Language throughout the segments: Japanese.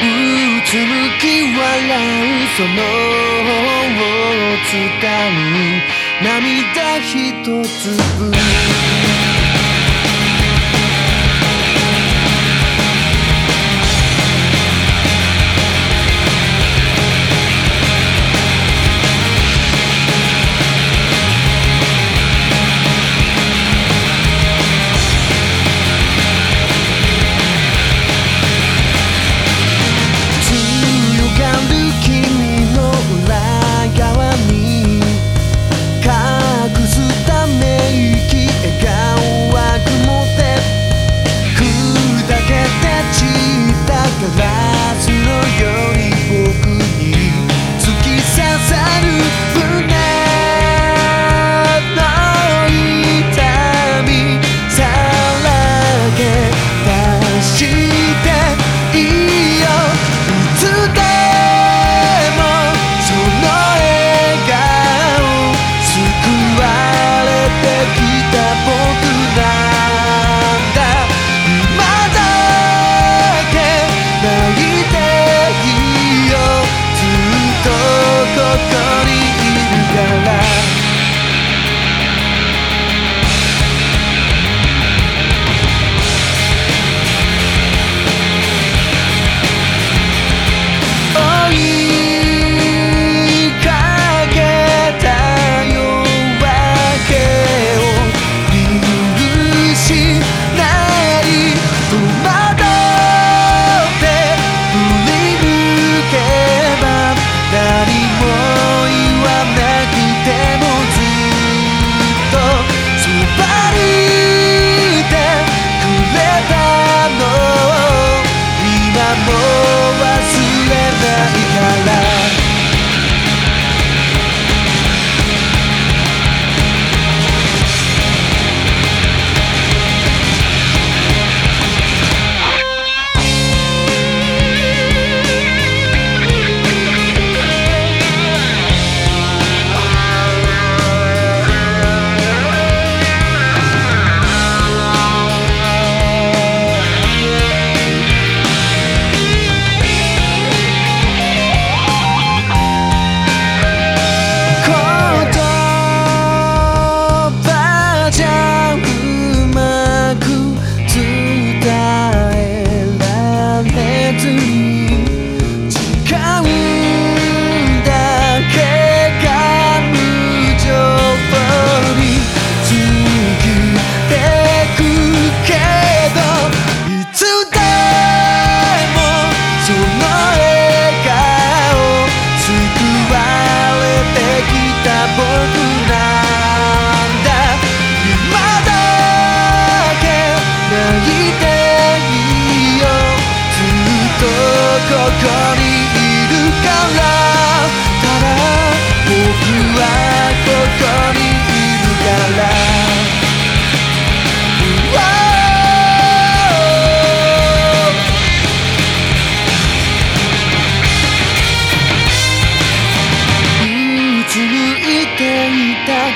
うつむき笑うその方を使う涙一つ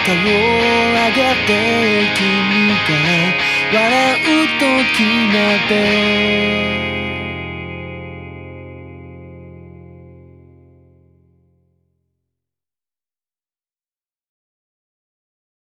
顔を上げて君が笑う時まで。